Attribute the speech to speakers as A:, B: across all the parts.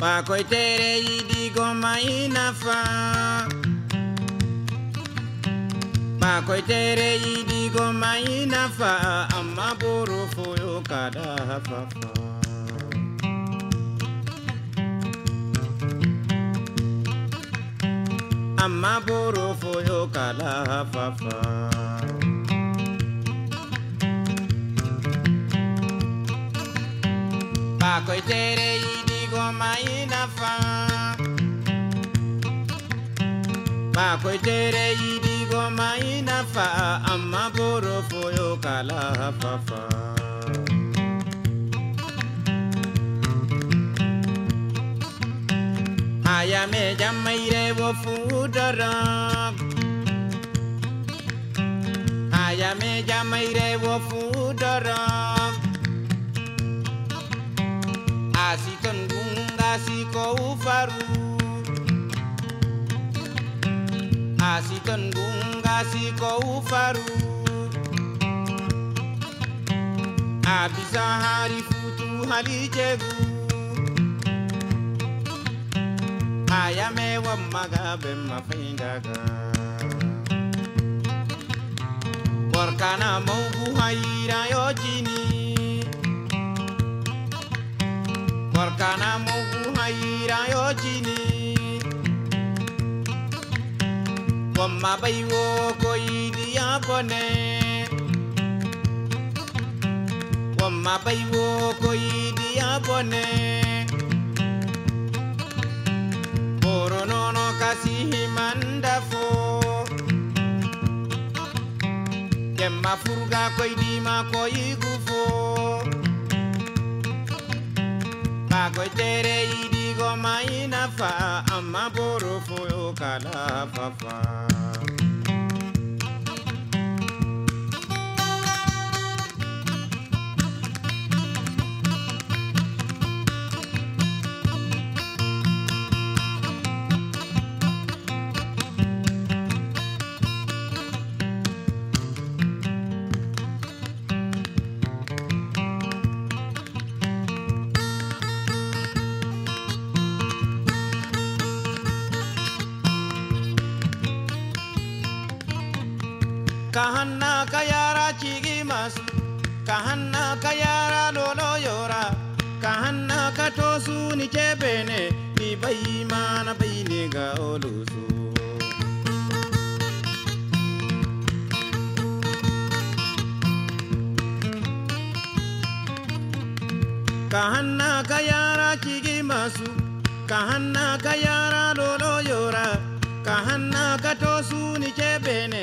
A: pakoitere yidi goma inafa pakoitere yidi goma inafa amma boro foyo kada hafafa. Amma boro foyo kada hafafa. Pakoitere goma inafa pakoitere yidi goma inafa amma boro foyo kala hafafa aya me jamaire wo fudara aya me jamaire wo fudara asiton siko ufaru. Asiton gunga siko ufaru. Abisa hari futu halijegu ayame wammaga bemma faindaga borkana mogu hayira yojini. Borkana mogu wamma baywo koyidiya bone wamma baywo koyidiya bone boro nono kasi himanda fo jemma furga koydima koyigu fo bakoy tere yiɗigo mayina fa amma boro foyo kala fafa kahanna kayara chigi masu kahanna kayara lolo yora. Kahanna katosu ni chebene ni bayi mana bayi ne ga olusu kahanna kayara chigi masu kahanna kayara lolo yora. Kahanna katosu ni chebene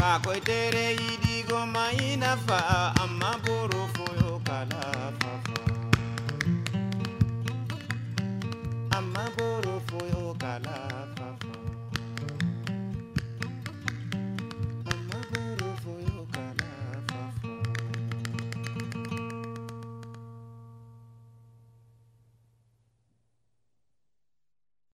A: Ba koy tere yidi go maina fa amma buru fuyu kala.